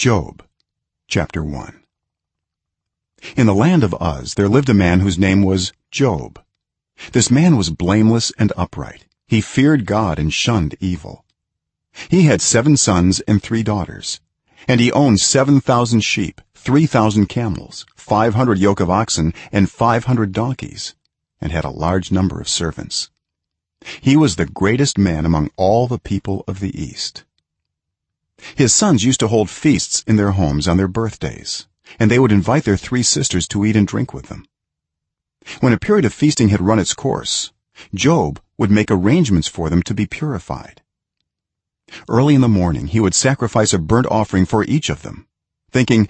job chapter 1 in the land of uz there lived a man whose name was job. This man was blameless and upright. He feared god and shunned evil. He had 7 sons and 3 daughters and he owned 7000 sheep 3000 camels 500 yoke of oxen and 500 donkeys and had a large number of servants. He was the greatest man among all the people of the east his sons used to hold feasts in their homes on their birthdays and they would invite their three sisters to eat and drink with them. When a period of feasting had run its course job would make arrangements for them to be purified. Early in the morning he would sacrifice a burnt offering for each of them thinking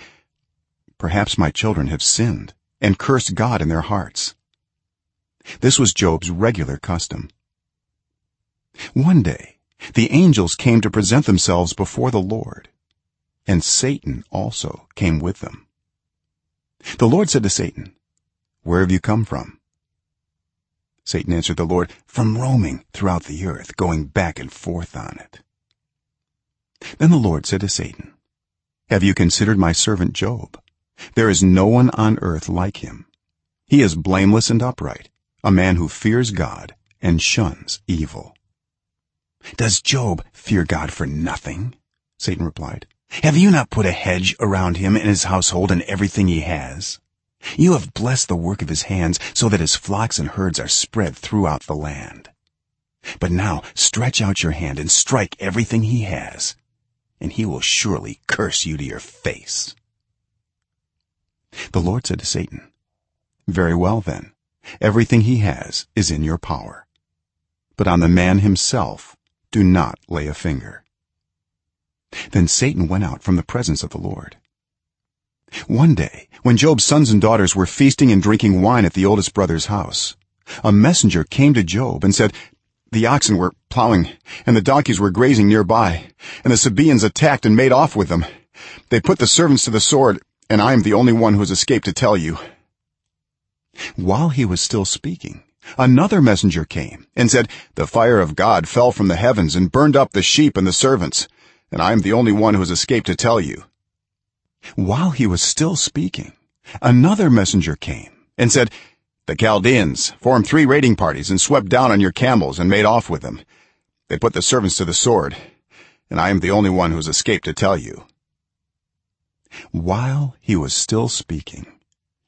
perhaps my children have sinned and cursed god in their hearts. This was job's regular custom. One day the angels came to present themselves before the lord and satan also came with them. The lord said to satan where have you come from? Satan answered the lord from roaming throughout the earth going back and forth on it. Then the lord said to satan have you considered my servant job? There is no one on earth like him. He is blameless and upright a man who fears god and shuns evil does job fear god for nothing? Satan replied. Have you not put a hedge around him and his household and everything he has? You have blessed the work of his hands so that his flocks and herds are spread throughout the land. But now stretch out your hand and strike everything he has and he will surely curse you to your face. The lord said to satan very well then. Everything he has is in your power. But on the man himself do not lay a finger. Then satan went out from the presence of the lord. One day when job's sons and daughters were feasting and drinking wine at the oldest brother's house a messenger came to job and said the oxen were plowing and the donkeys were grazing nearby and the sabaeans attacked and made off with them. They put the servants to the sword and i am the only one who has escaped to tell you. While he was still speaking another messenger came and said the fire of god fell from the heavens and burned up the sheep and the servants and i am the only one who has escaped to tell you. While he was still speaking another messenger came and said the chaldeans formed three raiding parties and swept down on your camels and made off with them. They put the servants to the sword and i am the only one who has escaped to tell you. While he was still speaking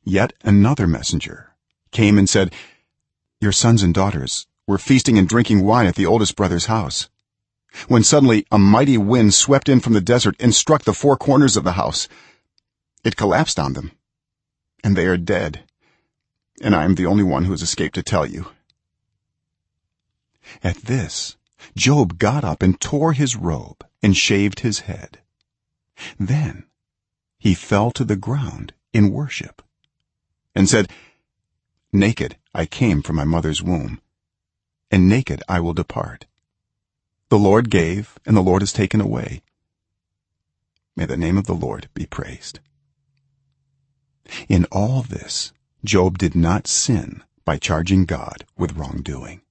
yet another messenger came and said your sons and daughters were feasting and drinking wine at the oldest brother's house. When suddenly a mighty wind swept in from the desert and struck the four corners of the house it collapsed on them and they are dead and i am the only one who has escaped to tell you. At this job got up and tore his robe and shaved his head. Then he fell to the ground in worship and said naked i came from my mother's womb and naked i will depart. The lord gave and the lord has taken away. May the name of the lord be praised. In all this job did not sin by charging god with wrongdoing